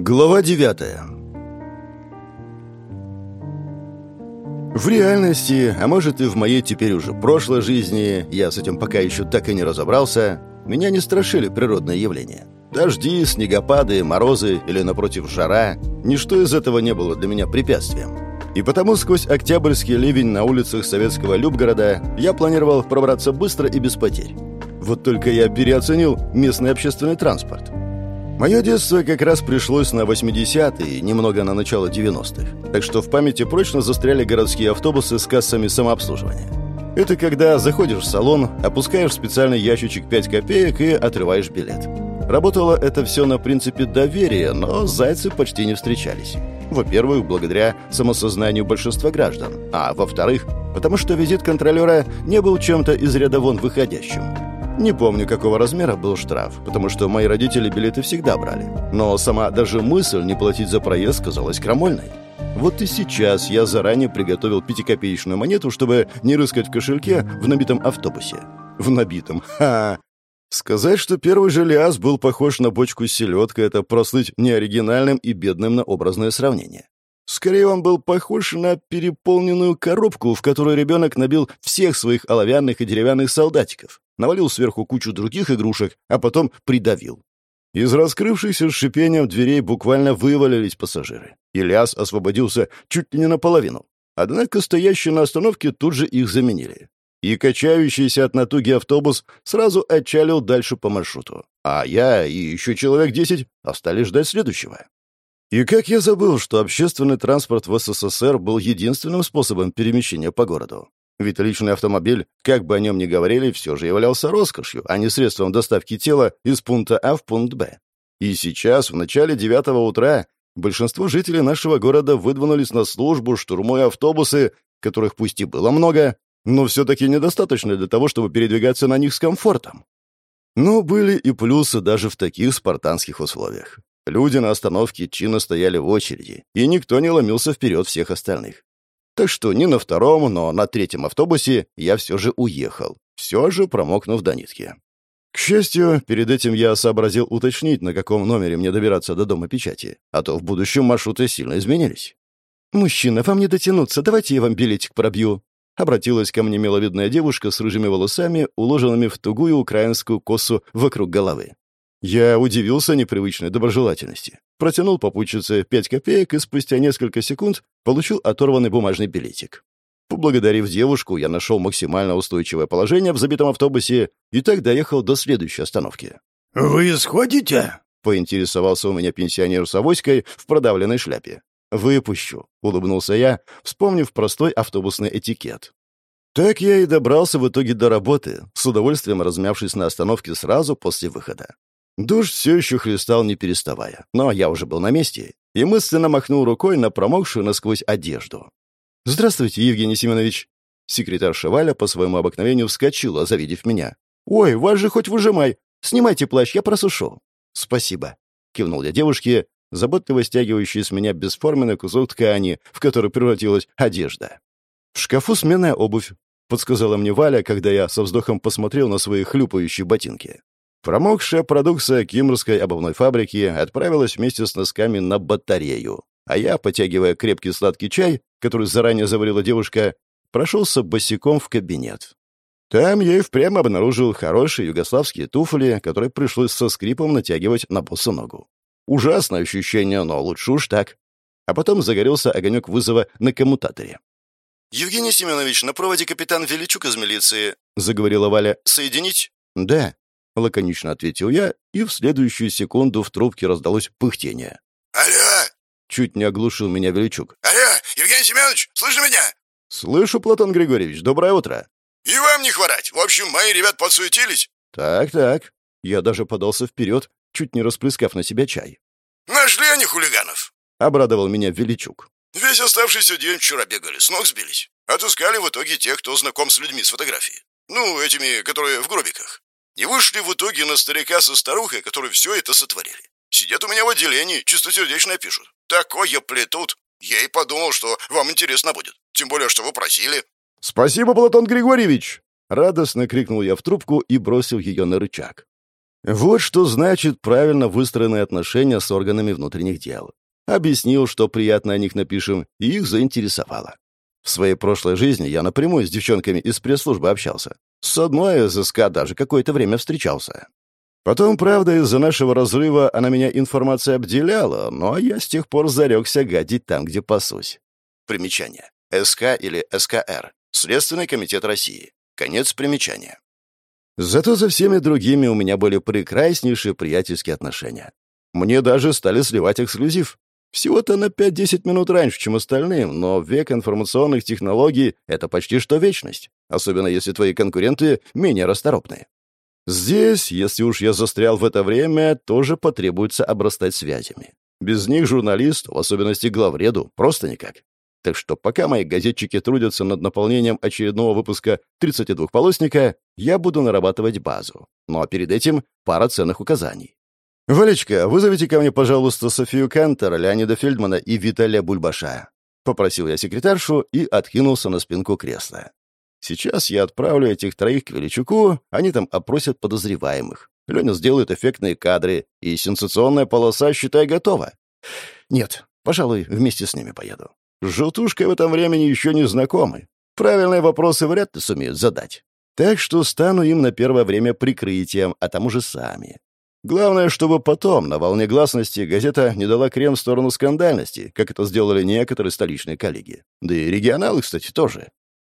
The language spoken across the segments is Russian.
Глава 9 В реальности, а может и в моей теперь уже прошлой жизни, я с этим пока еще так и не разобрался, меня не страшили природные явления. Дожди, снегопады, морозы или, напротив, жара – ничто из этого не было для меня препятствием. И потому сквозь октябрьский ливень на улицах советского Любгорода я планировал пробраться быстро и без потерь. Вот только я переоценил местный общественный транспорт – Мое детство как раз пришлось на 80-е, немного на начало 90-х. Так что в памяти прочно застряли городские автобусы с кассами самообслуживания. Это когда заходишь в салон, опускаешь в специальный ящичек 5 копеек и отрываешь билет. Работало это все на принципе доверия, но зайцы почти не встречались. Во-первых, благодаря самосознанию большинства граждан, а во-вторых, потому что визит контролера не был чем-то из ряда вон выходящим. Не помню, какого размера был штраф, потому что мои родители билеты всегда брали. Но сама даже мысль не платить за проезд казалась крамольной. Вот и сейчас я заранее приготовил пятикопеечную монету, чтобы не рыскать в кошельке в набитом автобусе. В набитом. Ха! Сказать, что первый же Лиас был похож на бочку с селедкой, это прослыть неоригинальным и бедным на образное сравнение. Скорее, он был похож на переполненную коробку, в которую ребенок набил всех своих оловянных и деревянных солдатиков навалил сверху кучу других игрушек, а потом придавил. Из раскрывшихся с шипением дверей буквально вывалились пассажиры. Ильяс освободился чуть ли не наполовину. Однако стоящие на остановке тут же их заменили. И качающийся от натуги автобус сразу отчалил дальше по маршруту. А я и еще человек десять остались ждать следующего. И как я забыл, что общественный транспорт в СССР был единственным способом перемещения по городу. Ведь личный автомобиль, как бы о нем ни говорили, все же являлся роскошью, а не средством доставки тела из пункта А в пункт Б. И сейчас, в начале девятого утра, большинство жителей нашего города выдвинулись на службу, штурмуя автобусы, которых пусть и было много, но все-таки недостаточно для того, чтобы передвигаться на них с комфортом. Но были и плюсы даже в таких спартанских условиях. Люди на остановке чинно стояли в очереди, и никто не ломился вперед всех остальных. Так что не на втором, но на третьем автобусе я все же уехал, все же промокнув до нитки. К счастью, перед этим я сообразил уточнить, на каком номере мне добираться до дома печати, а то в будущем маршруты сильно изменились. «Мужчина, вам не дотянуться, давайте я вам билетик пробью», обратилась ко мне миловидная девушка с рыжими волосами, уложенными в тугую украинскую косу вокруг головы. Я удивился непривычной доброжелательности. Протянул попутчице пять копеек и спустя несколько секунд получил оторванный бумажный билетик. Поблагодарив девушку, я нашел максимально устойчивое положение в забитом автобусе и так доехал до следующей остановки. «Вы сходите?» — поинтересовался у меня пенсионер с авоськой в продавленной шляпе. «Выпущу», — улыбнулся я, вспомнив простой автобусный этикет. Так я и добрался в итоге до работы, с удовольствием размявшись на остановке сразу после выхода. Душ все еще хлестал, не переставая. Но я уже был на месте и мысленно махнул рукой на промокшую насквозь одежду. «Здравствуйте, Евгений Семенович!» Секретарь Шеваля по своему обыкновению вскочила, завидев меня. «Ой, вас же хоть выжимай! Снимайте плащ, я просушу!» «Спасибо!» — кивнул я девушке, заботливо стягивающей с меня бесформенный кусок ткани, в который превратилась одежда. «В шкафу сменная обувь», — подсказала мне Валя, когда я со вздохом посмотрел на свои хлюпающие ботинки. Промокшая продукция кимрской обувной фабрики отправилась вместе с носками на батарею, а я, потягивая крепкий сладкий чай, который заранее заварила девушка, прошелся босиком в кабинет. Там я и впрямь обнаружил хорошие югославские туфли, которые пришлось со скрипом натягивать на босу ногу. Ужасное ощущение, но лучше уж так. А потом загорелся огонек вызова на коммутаторе. «Евгений Семенович, на проводе капитан Величук из милиции», — заговорила Валя. «Соединить?» «Да», Лаконично ответил я, и в следующую секунду в трубке раздалось пыхтение. «Алло!» Чуть не оглушил меня Величук. «Алло, Евгений Семенович, слышишь меня?» «Слышу, Платон Григорьевич. Доброе утро». «И вам не хворать. В общем, мои ребят подсуетились». «Так-так». Я даже подался вперед, чуть не расплескав на себя чай. «Нашли они хулиганов?» — обрадовал меня Величук. «Весь оставшийся день вчера бегали, с ног сбились. Отыскали в итоге тех, кто знаком с людьми с фотографией. Ну, этими, которые в гробиках. И вышли в итоге на старика со старухой, которые все это сотворили. Сидят у меня в отделении, чистосердечно пишут. Такое плетут. Я и подумал, что вам интересно будет. Тем более, что вы просили. «Спасибо, Платон Григорьевич!» Радостно крикнул я в трубку и бросил ее на рычаг. Вот что значит правильно выстроенные отношения с органами внутренних дел. Объяснил, что приятно о них напишем, и их заинтересовало. В своей прошлой жизни я напрямую с девчонками из пресс-службы общался. С одной из СК даже какое-то время встречался. Потом, правда, из-за нашего разрыва она меня информацией обделяла, но я с тех пор зарекся гадить там, где пасусь. Примечание. СК или СКР. Следственный комитет России. Конец примечания. Зато за всеми другими у меня были прекраснейшие приятельские отношения. Мне даже стали сливать эксклюзив. Всего-то на 5-10 минут раньше, чем остальным, но век информационных технологий — это почти что вечность, особенно если твои конкуренты менее расторопные. Здесь, если уж я застрял в это время, тоже потребуется обрастать связями. Без них журналист, в особенности главреду, просто никак. Так что пока мои газетчики трудятся над наполнением очередного выпуска 32-полосника, я буду нарабатывать базу. Ну а перед этим пара ценных указаний. «Валечка, вызовите ко мне, пожалуйста, Софию Кантер, Леонида Фельдмана и Виталия Бульбаша». Попросил я секретаршу и откинулся на спинку кресла. «Сейчас я отправлю этих троих к Величуку, они там опросят подозреваемых. Леня сделает эффектные кадры, и сенсационная полоса, считай, готова. Нет, пожалуй, вместе с ними поеду. С желтушкой в этом времени еще не знакомы. Правильные вопросы вряд ли сумеют задать. Так что стану им на первое время прикрытием, а там уже сами. Главное, чтобы потом, на волне гласности, газета не дала крем в сторону скандальности, как это сделали некоторые столичные коллеги. Да и регионалы, кстати, тоже.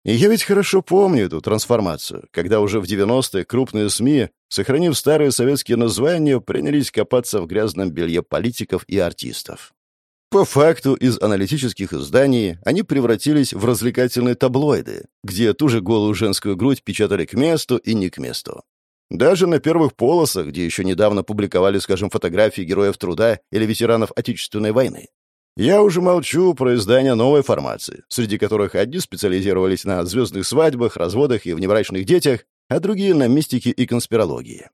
И я ведь хорошо помню эту трансформацию, когда уже в 90-е крупные СМИ, сохранив старые советские названия, принялись копаться в грязном белье политиков и артистов. По факту из аналитических изданий они превратились в развлекательные таблоиды, где ту же голую женскую грудь печатали к месту и не к месту. Даже на первых полосах, где еще недавно публиковали, скажем, фотографии героев труда или ветеранов Отечественной войны. Я уже молчу про издания новой формации, среди которых одни специализировались на звездных свадьбах, разводах и внебрачных детях, а другие — на мистике и конспирологии.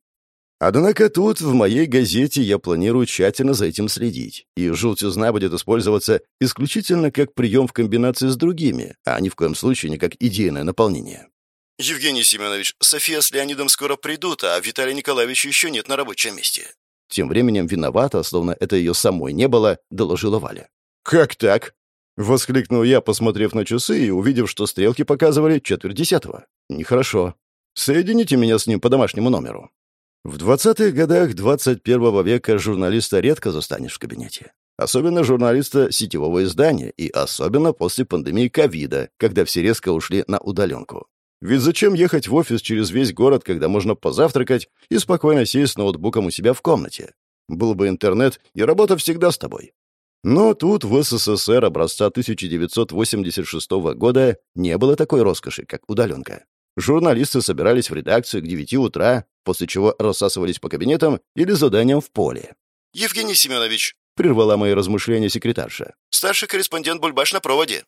Однако тут, в моей газете, я планирую тщательно за этим следить, и желтизна будет использоваться исключительно как прием в комбинации с другими, а ни в коем случае не как идейное наполнение. «Евгений Семенович, София с Леонидом скоро придут, а Виталия Николаевича еще нет на рабочем месте». Тем временем виновата, словно это ее самой не было, доложила Валя. «Как так?» — воскликнул я, посмотрев на часы и увидев, что стрелки показывали четверть десятого. «Нехорошо. Соедините меня с ним по домашнему номеру». В 20-х годах 21 века журналиста редко застанешь в кабинете. Особенно журналиста сетевого издания и особенно после пандемии ковида, когда все резко ушли на удаленку. Ведь зачем ехать в офис через весь город, когда можно позавтракать и спокойно сесть с ноутбуком у себя в комнате? Был бы интернет, и работа всегда с тобой. Но тут в СССР образца 1986 года не было такой роскоши, как удаленка. Журналисты собирались в редакцию к 9 утра, после чего рассасывались по кабинетам или заданиям в поле. «Евгений Семенович», — прервала мои размышления секретарша, «старший корреспондент Бульбаш на проводе».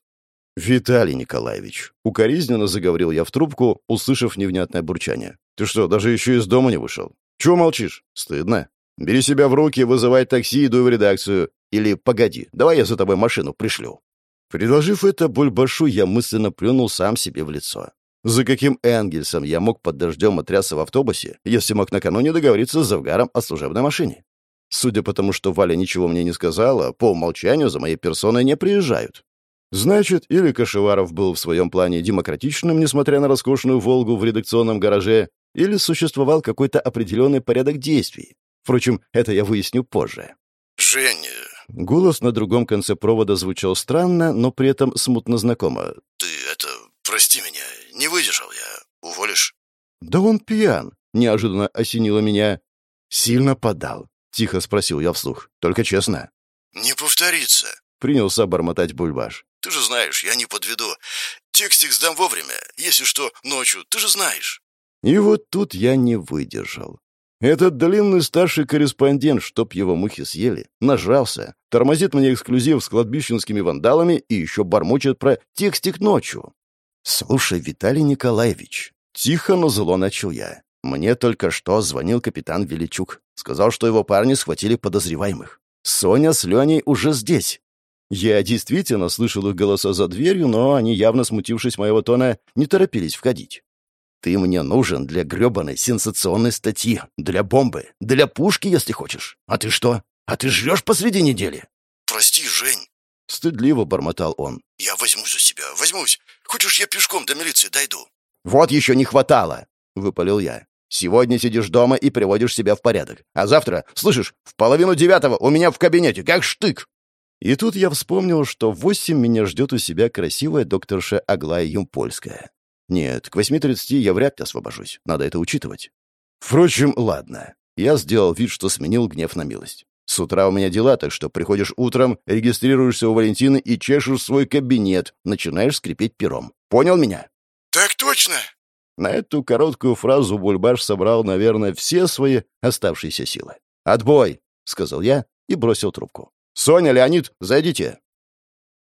«Виталий Николаевич», — укоризненно заговорил я в трубку, услышав невнятное бурчание. «Ты что, даже еще из дома не вышел? Чего молчишь? Стыдно. Бери себя в руки, вызывай такси, иду в редакцию. Или погоди, давай я за тобой машину пришлю». Предложив это Бульбашу, я мысленно плюнул сам себе в лицо. За каким Энгельсом я мог под дождем отрясться в автобусе, если мог накануне договориться с Завгаром о служебной машине? Судя по тому, что Валя ничего мне не сказала, по умолчанию за моей персоной не приезжают. Значит, или Кашеваров был в своем плане демократичным, несмотря на роскошную «Волгу» в редакционном гараже, или существовал какой-то определенный порядок действий. Впрочем, это я выясню позже. «Жень...» Голос на другом конце провода звучал странно, но при этом смутно знакомо. «Ты это... прости меня, не выдержал я. Уволишь?» «Да он пьян», — неожиданно осенило меня. «Сильно подал?» — тихо спросил я вслух. «Только честно». «Не повторится», — принялся бормотать Бульбаш. «Ты же знаешь, я не подведу. Текстик сдам вовремя. Если что, ночью, ты же знаешь». И вот тут я не выдержал. Этот длинный старший корреспондент, чтоб его мухи съели, нажался, тормозит мне эксклюзив с кладбищенскими вандалами и еще бормочет про текстик ночью. «Слушай, Виталий Николаевич», — тихо, но зло начал я. «Мне только что звонил капитан Величук. Сказал, что его парни схватили подозреваемых. Соня с Леней уже здесь». Я действительно слышал их голоса за дверью, но они, явно смутившись моего тона, не торопились входить. Ты мне нужен для грёбаной сенсационной статьи, для бомбы, для пушки, если хочешь. А ты что? А ты жрешь посреди недели?» «Прости, Жень», — стыдливо бормотал он. «Я возьмусь за себя, возьмусь. Хочешь, я пешком до милиции дойду?» «Вот еще не хватало!» — выпалил я. «Сегодня сидишь дома и приводишь себя в порядок. А завтра, слышишь, в половину девятого у меня в кабинете, как штык!» И тут я вспомнил, что в восемь меня ждет у себя красивая докторша Аглая Юмпольская. Нет, к 8.30 я вряд ли освобожусь. Надо это учитывать. Впрочем, ладно. Я сделал вид, что сменил гнев на милость. С утра у меня дела, так что приходишь утром, регистрируешься у Валентины и чешешь свой кабинет, начинаешь скрипеть пером. Понял меня? Так точно. На эту короткую фразу Бульбаш собрал, наверное, все свои оставшиеся силы. «Отбой!» — сказал я и бросил трубку. «Соня, Леонид, зайдите!»